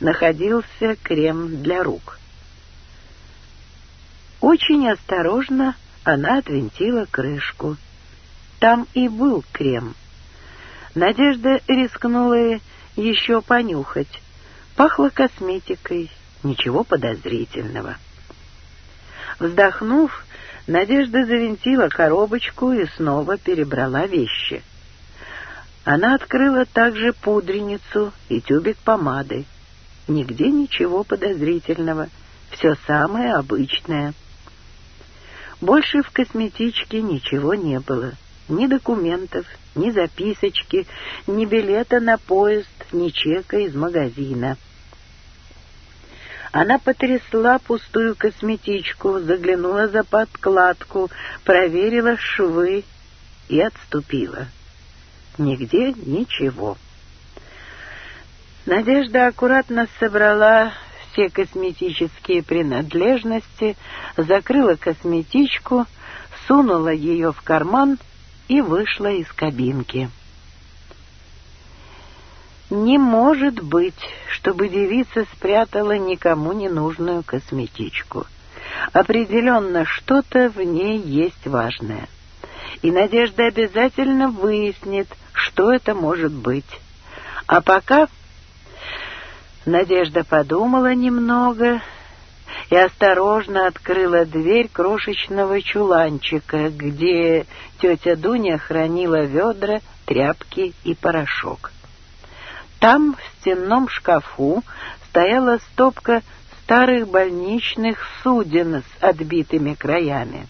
находился крем для рук. Очень осторожно она отвинтила крышку. Там и был крем. Надежда рискнула еще понюхать. Пахло косметикой, ничего подозрительного. Вздохнув, Надежда завинтила коробочку и снова перебрала вещи. Она открыла также пудреницу и тюбик помады нигде ничего подозрительного, все самое обычное. Больше в косметичке ничего не было. Ни документов, ни записочки, ни билета на поезд, ни чека из магазина. Она потрясла пустую косметичку, заглянула за подкладку, проверила швы и отступила. Нигде ничего. Надежда аккуратно собрала все косметические принадлежности, закрыла косметичку, сунула ее в карман и вышла из кабинки. Не может быть, чтобы девица спрятала никому ненужную косметичку. Определенно что-то в ней есть важное. И Надежда обязательно выяснит, что это может быть. А пока Надежда подумала немного и осторожно открыла дверь крошечного чуланчика, где тетя Дуня хранила ведра, тряпки и порошок. Там, в стенном шкафу, стояла стопка старых больничных суден с отбитыми краями.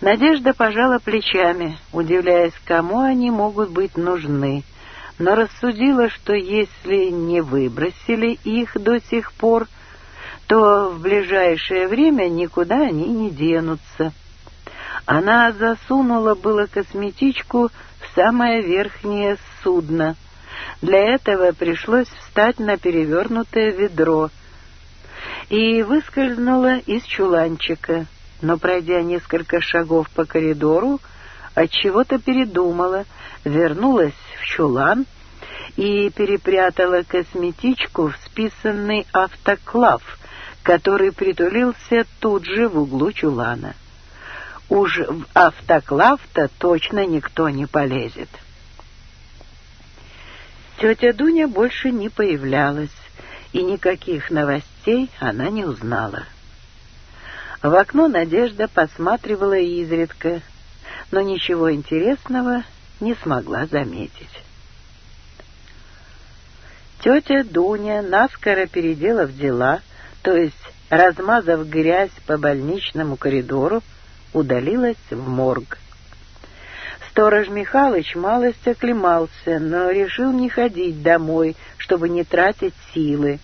Надежда пожала плечами, удивляясь, кому они могут быть нужны — но рассудила, что если не выбросили их до сих пор, то в ближайшее время никуда они не денутся. Она засунула было косметичку в самое верхнее судно. Для этого пришлось встать на перевернутое ведро и выскользнула из чуланчика, но, пройдя несколько шагов по коридору, отчего-то передумала — вернулась в чулан и перепрятала косметичку в списанный автоклав, который притулился тут же в углу чулана. Уж в автоклав-то точно никто не полезет. Тетя Дуня больше не появлялась, и никаких новостей она не узнала. В окно Надежда посматривала изредка, но ничего интересного не смогла заметить. Тетя Дуня, наскоро переделав дела, то есть размазав грязь по больничному коридору, удалилась в морг. Сторож Михалыч малость оклемался, но решил не ходить домой, чтобы не тратить силы.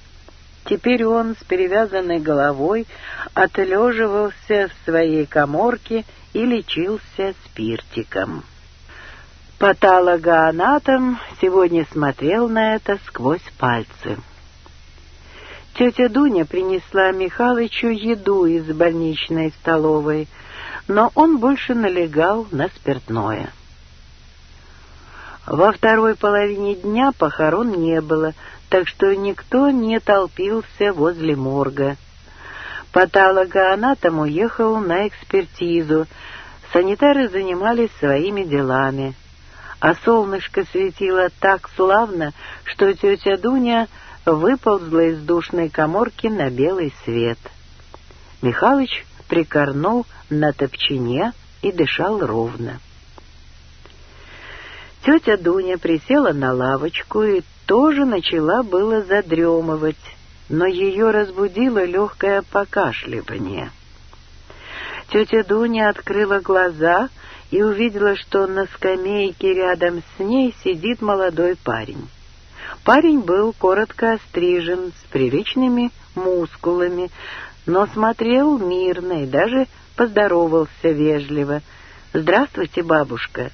Теперь он с перевязанной головой отлеживался в своей коморке и лечился спиртиком. Патологоанатом сегодня смотрел на это сквозь пальцы. Тетя Дуня принесла Михалычу еду из больничной столовой, но он больше налегал на спиртное. Во второй половине дня похорон не было, так что никто не толпился возле морга. Патологоанатом уехал на экспертизу, санитары занимались своими делами а солнышко светило так славно, что тетя Дуня выползла из душной коморки на белый свет. Михалыч прикорнул на топчине и дышал ровно. Тетя Дуня присела на лавочку и тоже начала было задремывать, но ее разбудило легкое покашливание. Тетя Дуня открыла глаза — и увидела, что на скамейке рядом с ней сидит молодой парень. Парень был коротко острижен, с приличными мускулами, но смотрел мирно и даже поздоровался вежливо. «Здравствуйте, бабушка!»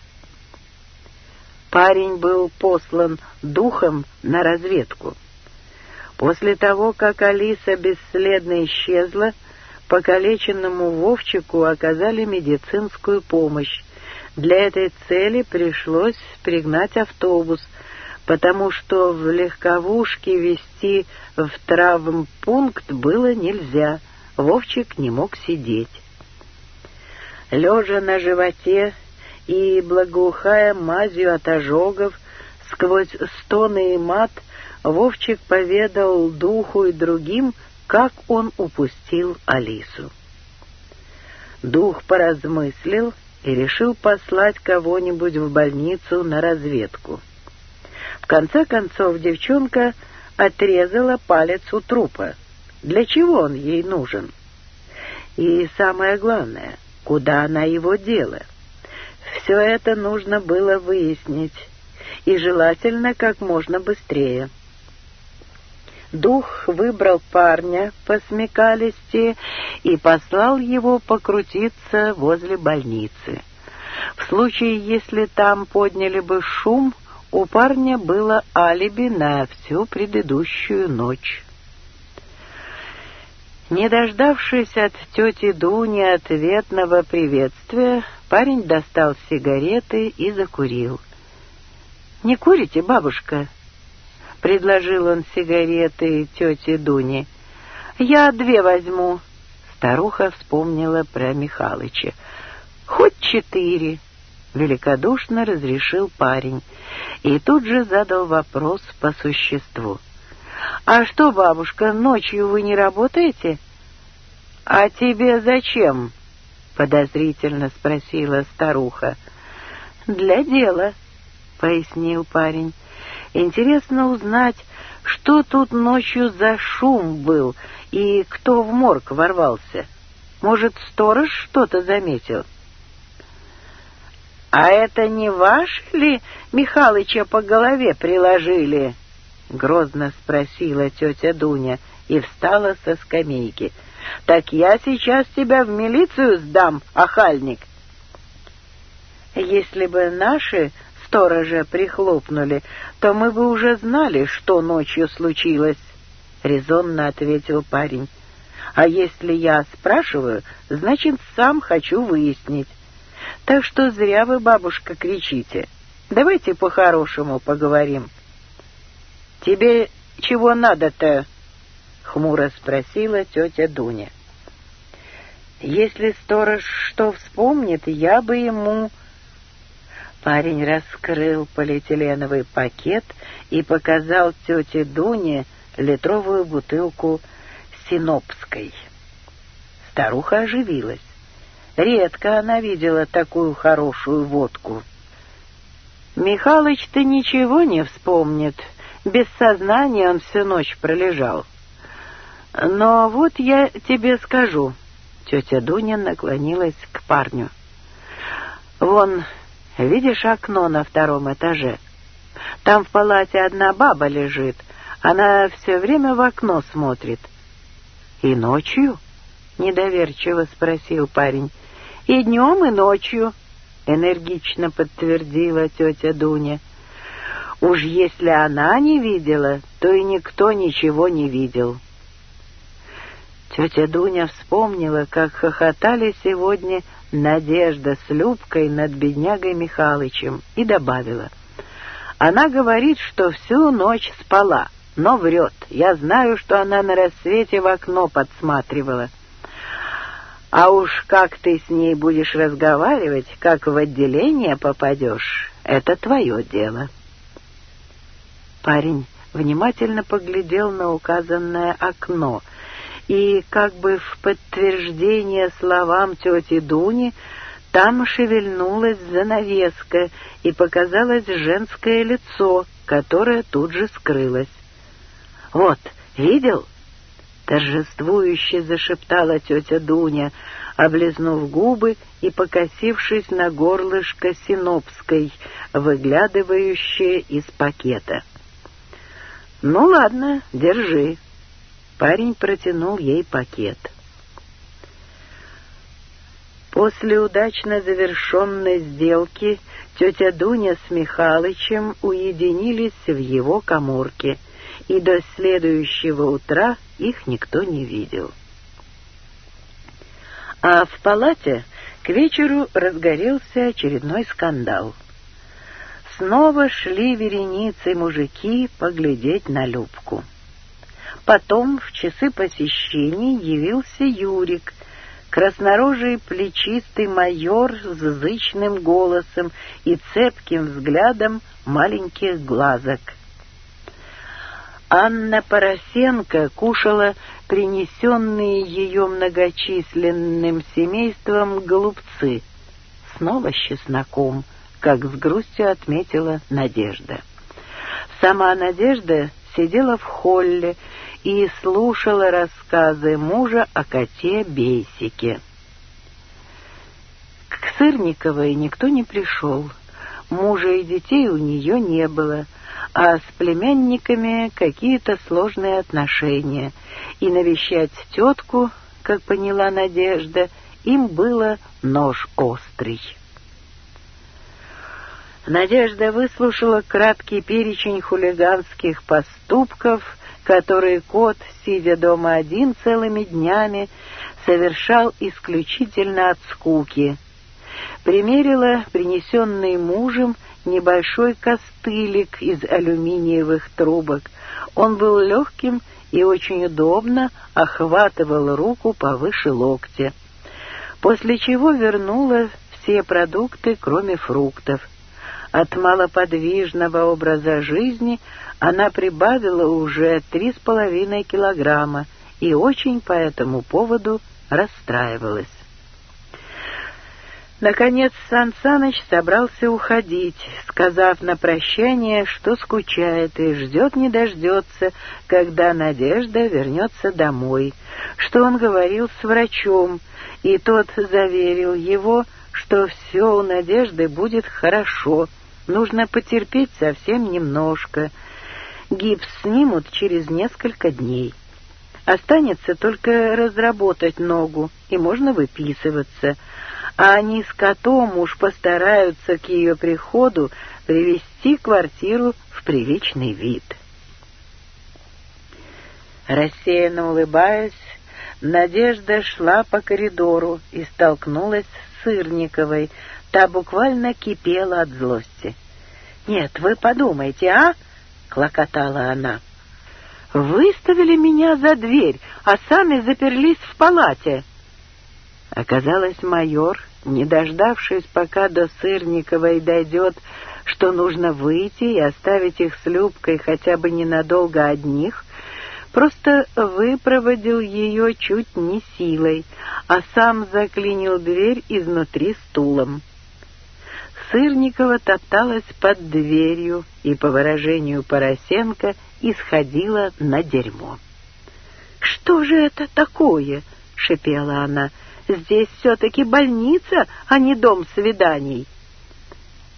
Парень был послан духом на разведку. После того, как Алиса бесследно исчезла, покалеченному Вовчику оказали медицинскую помощь, для этой цели пришлось пригнать автобус, потому что в легковушке вести в травмпункт было нельзя. Вовчик не мог сидеть. Лежа на животе и благоухая мазью от ожогов, сквозь стоны и мат, Вовчик поведал духу и другим, как он упустил Алису. Дух поразмыслил — и решил послать кого-нибудь в больницу на разведку. В конце концов девчонка отрезала палец у трупа. Для чего он ей нужен? И самое главное, куда она его дела? Все это нужно было выяснить, и желательно как можно быстрее. Дух выбрал парня по смекалисти и послал его покрутиться возле больницы. В случае, если там подняли бы шум, у парня было алиби на всю предыдущую ночь. Не дождавшись от тети Дуни ответного приветствия, парень достал сигареты и закурил. «Не курите, бабушка?» предложил он сигареты тете Дуне. «Я две возьму». Старуха вспомнила про Михалыча. «Хоть четыре», — великодушно разрешил парень. И тут же задал вопрос по существу. «А что, бабушка, ночью вы не работаете?» «А тебе зачем?» — подозрительно спросила старуха. «Для дела», — пояснил парень. Интересно узнать, что тут ночью за шум был и кто в морг ворвался. Может, сторож что-то заметил? «А это не ваш ли Михалыча по голове приложили?» — грозно спросила тетя Дуня и встала со скамейки. «Так я сейчас тебя в милицию сдам, охальник!» «Если бы наши сторожа прихлопнули, то мы бы уже знали, что ночью случилось», — резонно ответил парень. «А если я спрашиваю, значит, сам хочу выяснить. Так что зря вы, бабушка, кричите. Давайте по-хорошему поговорим». «Тебе чего надо-то?» — хмуро спросила тетя Дуня. «Если сторож что вспомнит, я бы ему...» Парень раскрыл полиэтиленовый пакет и показал тете Дуне литровую бутылку синопской. Старуха оживилась. Редко она видела такую хорошую водку. «Михалыч-то ничего не вспомнит. Без сознания он всю ночь пролежал. Но вот я тебе скажу». Тетя Дуня наклонилась к парню. «Вон Видишь окно на втором этаже? Там в палате одна баба лежит. Она все время в окно смотрит. И ночью? Недоверчиво спросил парень. И днем, и ночью, энергично подтвердила тетя Дуня. Уж если она не видела, то и никто ничего не видел. Тетя Дуня вспомнила, как хохотали сегодня Надежда с Любкой над беднягой Михалычем и добавила. Она говорит, что всю ночь спала, но врет. Я знаю, что она на рассвете в окно подсматривала. А уж как ты с ней будешь разговаривать, как в отделение попадешь, это твое дело. Парень внимательно поглядел на указанное окно — и, как бы в подтверждение словам тети Дуни, там шевельнулась занавеска и показалось женское лицо, которое тут же скрылось. «Вот, видел?» — торжествующе зашептала тетя Дуня, облизнув губы и покосившись на горлышко синопской, выглядывающее из пакета. «Ну ладно, держи», Парень протянул ей пакет. После удачно завершенной сделки тетя Дуня с Михалычем уединились в его коморке, и до следующего утра их никто не видел. А в палате к вечеру разгорелся очередной скандал. Снова шли вереницы мужики поглядеть на Любку. Потом в часы посещений явился Юрик, краснорожий плечистый майор с зычным голосом и цепким взглядом маленьких глазок. Анна Поросенко кушала принесенные ее многочисленным семейством голубцы. Снова с чесноком, как с грустью отметила Надежда. Сама Надежда сидела в холле и слушала рассказы мужа о коте Бейсике. К Сырниковой никто не пришел. Мужа и детей у нее не было, а с племянниками какие-то сложные отношения. И навещать тетку, как поняла Надежда, им было нож острый. Надежда выслушала краткий перечень хулиганских поступков, которые кот, сидя дома один целыми днями, совершал исключительно от скуки. Примерила принесенный мужем небольшой костылик из алюминиевых трубок. Он был легким и очень удобно охватывал руку повыше локтя. После чего вернула все продукты, кроме фруктов — от малоподвижного образа жизни она прибавила уже три с половиной килограмма и очень по этому поводу расстраивалась. Наконец Сан Саныч собрался уходить, сказав на прощание, что скучает и ждет не дождется, когда Надежда вернется домой, что он говорил с врачом, и тот заверил его, что все у Надежды будет хорошо, Нужно потерпеть совсем немножко. Гипс снимут через несколько дней. Останется только разработать ногу, и можно выписываться. А они с котом уж постараются к ее приходу привести квартиру в приличный вид. Рассеянно улыбаясь, Надежда шла по коридору и столкнулась с Сырниковой, Та буквально кипела от злости. «Нет, вы подумайте, а?» — клокотала она. «Выставили меня за дверь, а сами заперлись в палате». Оказалось, майор, не дождавшись, пока до Сырниковой дойдет, что нужно выйти и оставить их с Любкой хотя бы ненадолго одних, просто выпроводил ее чуть не силой, а сам заклинил дверь изнутри стулом. Сырникова топталась под дверью и, по выражению Поросенко, исходила на дерьмо. «Что же это такое?» — шепела она. «Здесь все-таки больница, а не дом свиданий».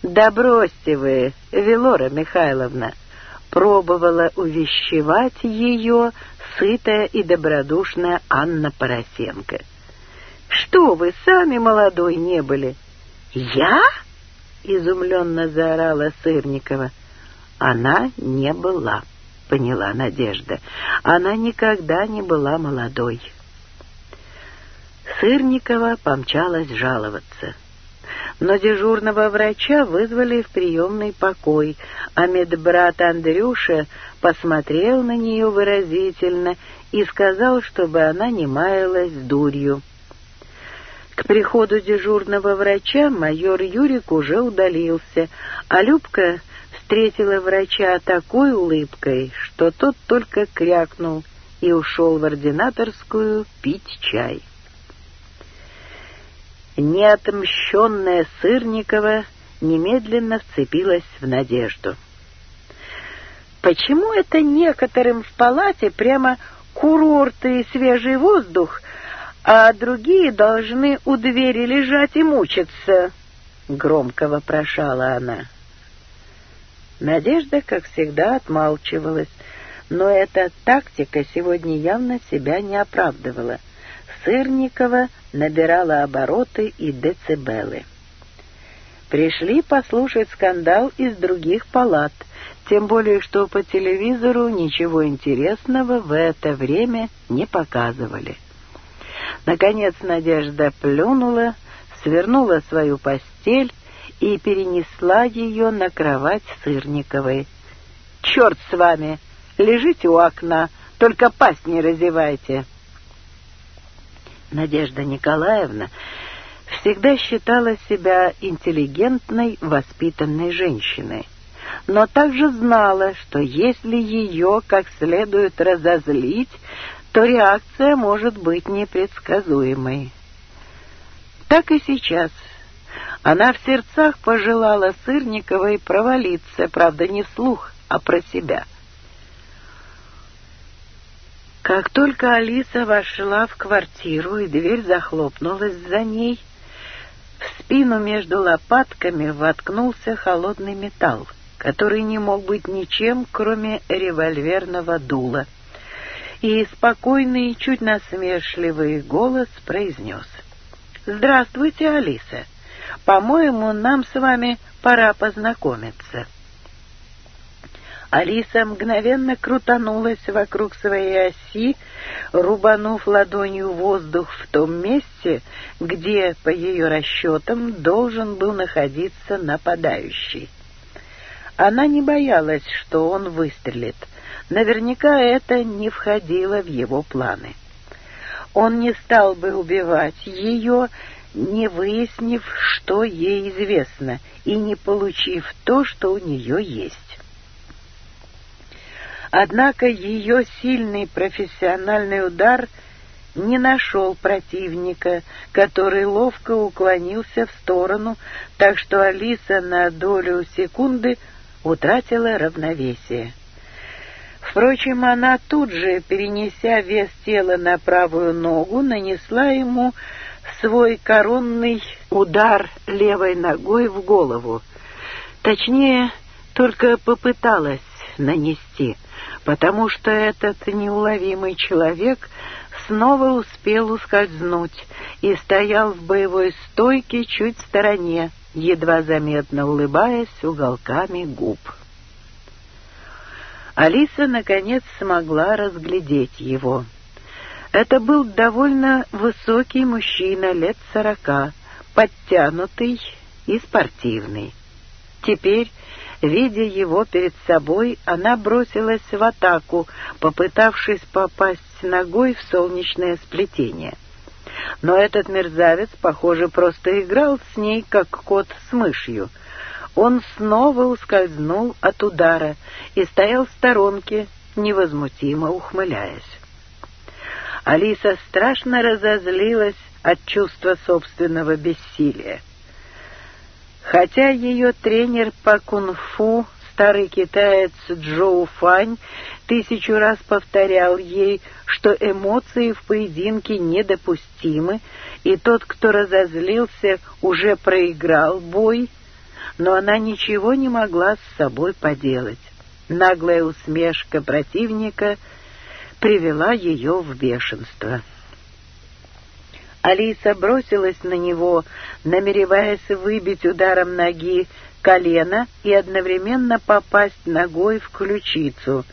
«Да бросьте вы, Велора Михайловна!» Пробовала увещевать ее сытая и добродушная Анна Поросенко. «Что вы, сами молодой не были!» «Я?» изумленно заорала Сырникова. Она не была, поняла Надежда. Она никогда не была молодой. Сырникова помчалась жаловаться. Но дежурного врача вызвали в приемный покой, а медбрат Андрюша посмотрел на нее выразительно и сказал, чтобы она не маялась дурью. К приходу дежурного врача майор Юрик уже удалился, а Любка встретила врача такой улыбкой, что тот только крякнул и ушел в ординаторскую пить чай. Неотмщенная Сырникова немедленно вцепилась в надежду. Почему это некоторым в палате прямо курорты и свежий воздух а другие должны у двери лежать и мучиться», — громко вопрошала она. Надежда, как всегда, отмалчивалась, но эта тактика сегодня явно себя не оправдывала. Сырникова набирала обороты и децибелы. Пришли послушать скандал из других палат, тем более что по телевизору ничего интересного в это время не показывали. Наконец Надежда плюнула, свернула свою постель и перенесла ее на кровать Сырниковой. «Черт с вами! Лежите у окна, только пасть не разевайте!» Надежда Николаевна всегда считала себя интеллигентной, воспитанной женщиной, но также знала, что если ее как следует разозлить, то реакция может быть непредсказуемой. Так и сейчас. Она в сердцах пожелала Сырниковой провалиться, правда, не вслух, а про себя. Как только Алиса вошла в квартиру и дверь захлопнулась за ней, в спину между лопатками воткнулся холодный металл, который не мог быть ничем, кроме револьверного дула — и спокойный, чуть насмешливый голос произнес. «Здравствуйте, Алиса. По-моему, нам с вами пора познакомиться». Алиса мгновенно крутанулась вокруг своей оси, рубанув ладонью воздух в том месте, где, по ее расчетам, должен был находиться нападающий. Она не боялась, что он выстрелит. Наверняка это не входило в его планы. Он не стал бы убивать ее, не выяснив, что ей известно, и не получив то, что у нее есть. Однако ее сильный профессиональный удар не нашел противника, который ловко уклонился в сторону, так что Алиса на долю секунды утратила равновесие. Впрочем, она тут же, перенеся вес тела на правую ногу, нанесла ему свой коронный удар левой ногой в голову. Точнее, только попыталась нанести, потому что этот неуловимый человек снова успел ускользнуть и стоял в боевой стойке чуть в стороне, едва заметно улыбаясь уголками губ. Алиса, наконец, смогла разглядеть его. Это был довольно высокий мужчина лет сорока, подтянутый и спортивный. Теперь, видя его перед собой, она бросилась в атаку, попытавшись попасть ногой в солнечное сплетение — но этот мерзавец, похоже, просто играл с ней, как кот с мышью. Он снова ускользнул от удара и стоял в сторонке, невозмутимо ухмыляясь. Алиса страшно разозлилась от чувства собственного бессилия. Хотя ее тренер по кунг-фу старый китаец Джоу Фань тысячу раз повторял ей, что эмоции в поединке недопустимы, и тот, кто разозлился, уже проиграл бой, но она ничего не могла с собой поделать. Наглая усмешка противника привела ее в бешенство. Алиса бросилась на него, намереваясь выбить ударом ноги колено и одновременно попасть ногой в ключицу.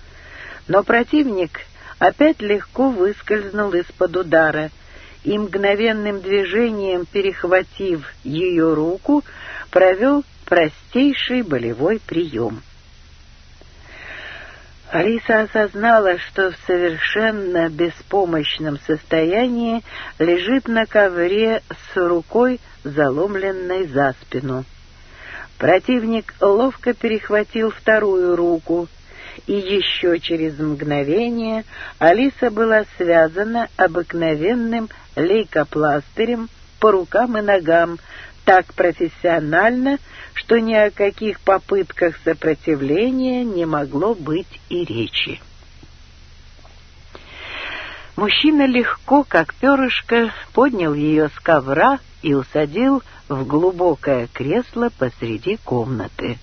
Но противник опять легко выскользнул из-под удара и мгновенным движением, перехватив ее руку, провел простейший болевой прием. Алиса осознала, что в совершенно беспомощном состоянии лежит на ковре с рукой, заломленной за спину. Противник ловко перехватил вторую руку, и еще через мгновение Алиса была связана обыкновенным лейкопластырем по рукам и ногам так профессионально, что ни о каких попытках сопротивления не могло быть и речи. Мужчина легко, как перышко, поднял ее с ковра и усадил в глубокое кресло посреди комнаты.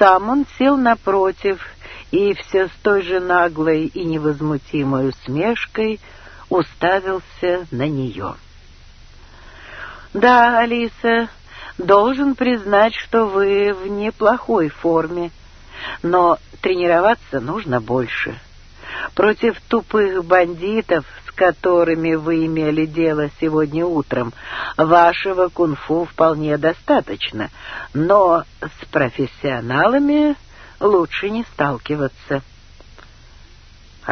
Сам он сел напротив и все с той же наглой и невозмутимой усмешкой уставился на нее. «Да, Алиса, должен признать, что вы в неплохой форме, но тренироваться нужно больше против тупых бандитов, с которыми вы имели дело сегодня утром, вашего кунг-фу вполне достаточно, но с профессионалами лучше не сталкиваться».